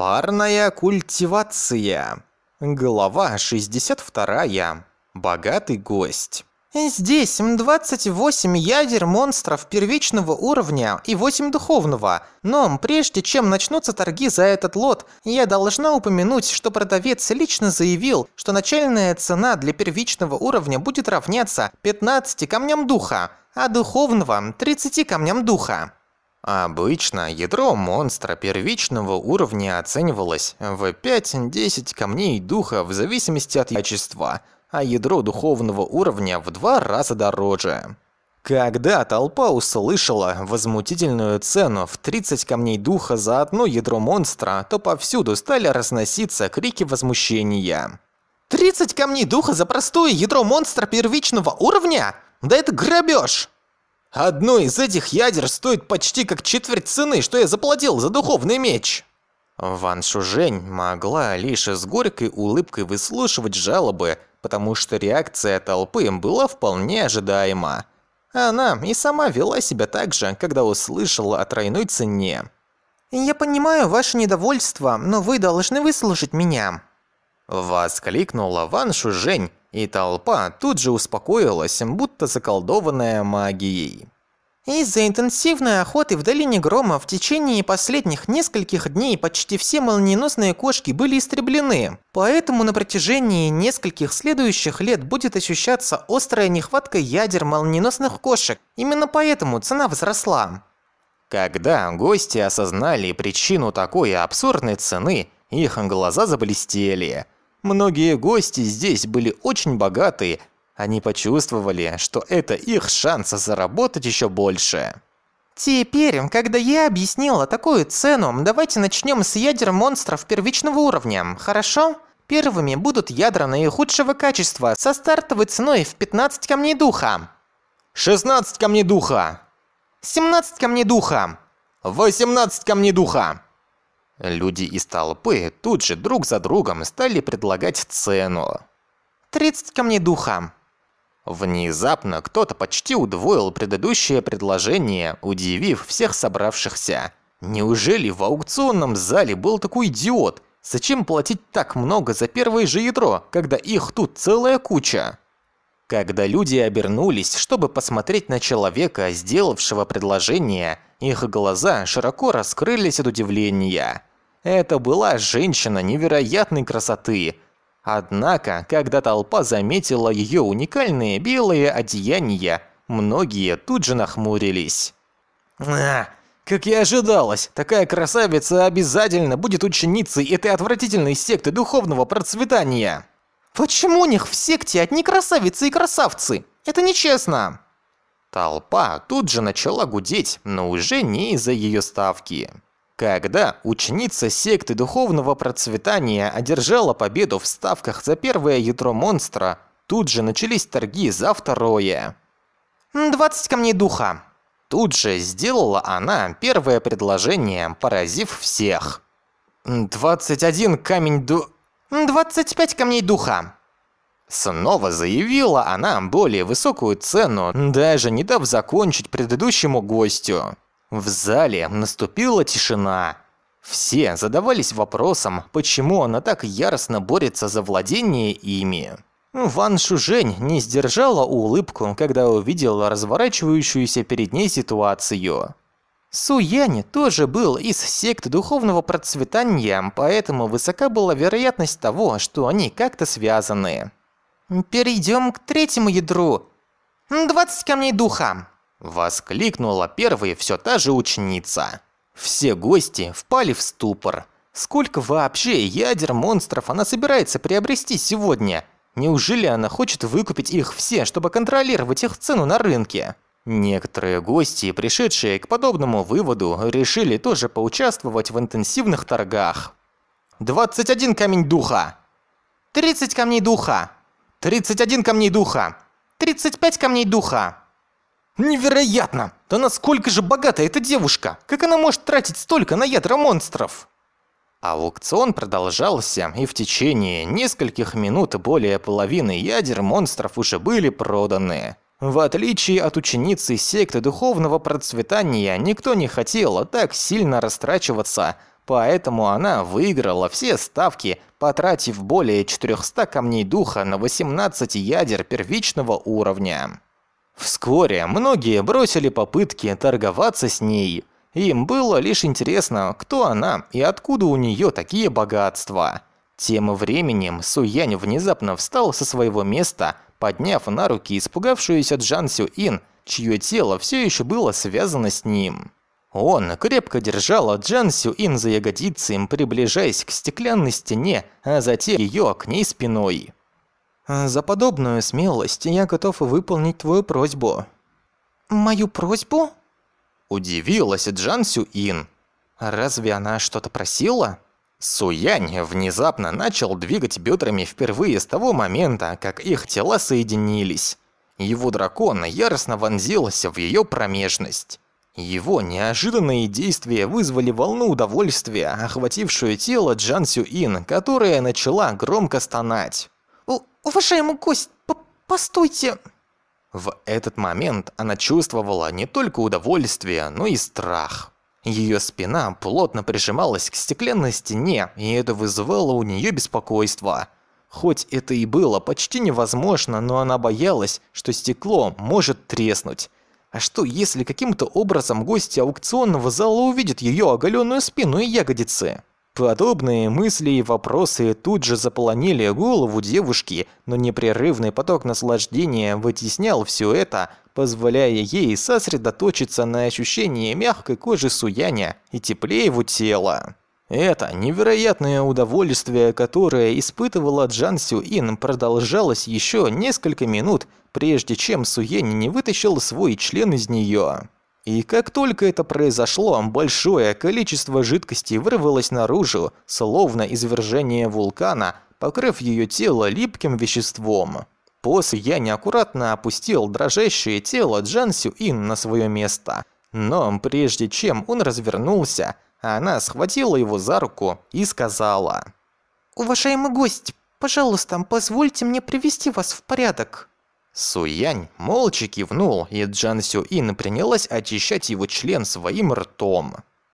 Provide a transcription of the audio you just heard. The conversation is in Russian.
Парная культивация. Глава 62. Богатый гость. Здесь 28 ядер монстров первичного уровня и 8 духовного. Но прежде чем начнутся торги за этот лот, я должна упомянуть, что продавец лично заявил, что начальная цена для первичного уровня будет равняться 15 камням духа, а духовного 30 камням духа. Обычно ядро монстра первичного уровня оценивалось в 5-10 камней духа в зависимости от качества – а ядро духовного уровня в два раза дороже. Когда толпа услышала возмутительную цену в 30 камней духа за одно ядро монстра, то повсюду стали разноситься крики возмущения. 30 камней духа за простое ядро монстра первичного уровня? Да это грабеж! Одно из этих ядер стоит почти как четверть цены, что я заплатил за духовный меч. Ван Шужень могла лишь с горькой улыбкой выслушивать жалобы потому что реакция толпы была вполне ожидаема. Она и сама вела себя так же, когда услышала о тройной цене. «Я понимаю ваше недовольство, но вы должны выслушать меня», Воскликнула Ван Шужень, и толпа тут же успокоилась, будто заколдованная магией. Из-за интенсивной охоты в Долине Грома в течение последних нескольких дней почти все молниеносные кошки были истреблены. Поэтому на протяжении нескольких следующих лет будет ощущаться острая нехватка ядер молниеносных кошек. Именно поэтому цена возросла. Когда гости осознали причину такой абсурдной цены, их глаза заблестели. Многие гости здесь были очень богатые они почувствовали, что это их шанс заработать еще больше. Теперь, когда я объяснила такую цену, давайте начнем с ядер монстров первичного уровня, хорошо? Первыми будут ядра наихудшего качества со стартовой ценой в 15 камней духа. 16 камней духа. 17 камней духа. 18 камней духа. Люди из толпы тут же друг за другом стали предлагать цену. 30 камней духа. Внезапно кто-то почти удвоил предыдущее предложение, удивив всех собравшихся. Неужели в аукционном зале был такой идиот? Зачем платить так много за первое же ядро, когда их тут целая куча? Когда люди обернулись, чтобы посмотреть на человека, сделавшего предложение, их глаза широко раскрылись от удивления. Это была женщина невероятной красоты – Однако, когда толпа заметила ее уникальные белые одеяния, многие тут же нахмурились. «А, как и ожидалось, такая красавица обязательно будет ученицей этой отвратительной секты духовного процветания!» «Почему у них в секте одни красавицы и красавцы? Это нечестно!» Толпа тут же начала гудеть, но уже не из-за ее ставки. Когда ученица секты духовного процветания одержала победу в ставках за первое ядро монстра, тут же начались торги за второе. 20 камней духа. Тут же сделала она первое предложение, поразив всех. 21 камень ду... 25 камней духа. Снова заявила она более высокую цену, даже не дав закончить предыдущему гостю. В зале наступила тишина. Все задавались вопросом, почему она так яростно борется за владение ими. Ван Шужень не сдержала улыбку, когда увидела разворачивающуюся перед ней ситуацию. Су Янь тоже был из секты духовного процветания, поэтому высока была вероятность того, что они как-то связаны. Перейдем к третьему ядру. 20 камней духа. Воскликнула первая все та же ученица. Все гости впали в ступор. Сколько вообще ядер монстров она собирается приобрести сегодня? Неужели она хочет выкупить их все, чтобы контролировать их цену на рынке? Некоторые гости, пришедшие к подобному выводу, решили тоже поучаствовать в интенсивных торгах. 21 камень духа. 30 камней духа. 31 камней духа. 35 камней духа. Невероятно! Да насколько же богата эта девушка? Как она может тратить столько на ядра монстров? Аукцион продолжался, и в течение нескольких минут более половины ядер монстров уже были проданы. В отличие от ученицы секты духовного процветания, никто не хотел так сильно растрачиваться, Поэтому она выиграла все ставки, потратив более 400 камней духа на 18 ядер первичного уровня. Вскоре многие бросили попытки торговаться с ней. Им было лишь интересно, кто она и откуда у нее такие богатства. Тем временем Суянь внезапно встал со своего места, подняв на руки испугавшуюся Джан Сю Ин, чье тело все еще было связано с ним. Он крепко держал Джан Сю Ин за ягодицы, приближаясь к стеклянной стене, а затем ее к ней спиной. «За подобную смелость я готов выполнить твою просьбу». «Мою просьбу?» Удивилась Джан Сю Ин. «Разве она что-то просила?» Суянь внезапно начал двигать бедрами впервые с того момента, как их тела соединились. Его дракон яростно вонзился в ее промежность. Его неожиданные действия вызвали волну удовольствия, охватившую тело Джан Сю Ин, которая начала громко стонать. «Уважаемый гость, по постойте!» В этот момент она чувствовала не только удовольствие, но и страх. Ее спина плотно прижималась к стеклянной стене, и это вызывало у нее беспокойство. Хоть это и было почти невозможно, но она боялась, что стекло может треснуть. А что, если каким-то образом гости аукционного зала увидят ее оголенную спину и ягодицы? Подобные мысли и вопросы тут же заполонили голову девушки, но непрерывный поток наслаждения вытеснял все это, позволяя ей сосредоточиться на ощущении мягкой кожи Суяня и тепле его тела. Это невероятное удовольствие, которое испытывала Джан Сюин, продолжалось еще несколько минут, прежде чем Суянь не вытащил свой член из нее. И как только это произошло, большое количество жидкости вырвалось наружу, словно извержение вулкана, покрыв ее тело липким веществом. После я неаккуратно опустил дрожащее тело Джан Сюин на свое место. Но прежде чем он развернулся, она схватила его за руку и сказала. «Уважаемый гость, пожалуйста, позвольте мне привести вас в порядок». Суянь молча кивнул, и Джан Сюин принялась очищать его член своим ртом.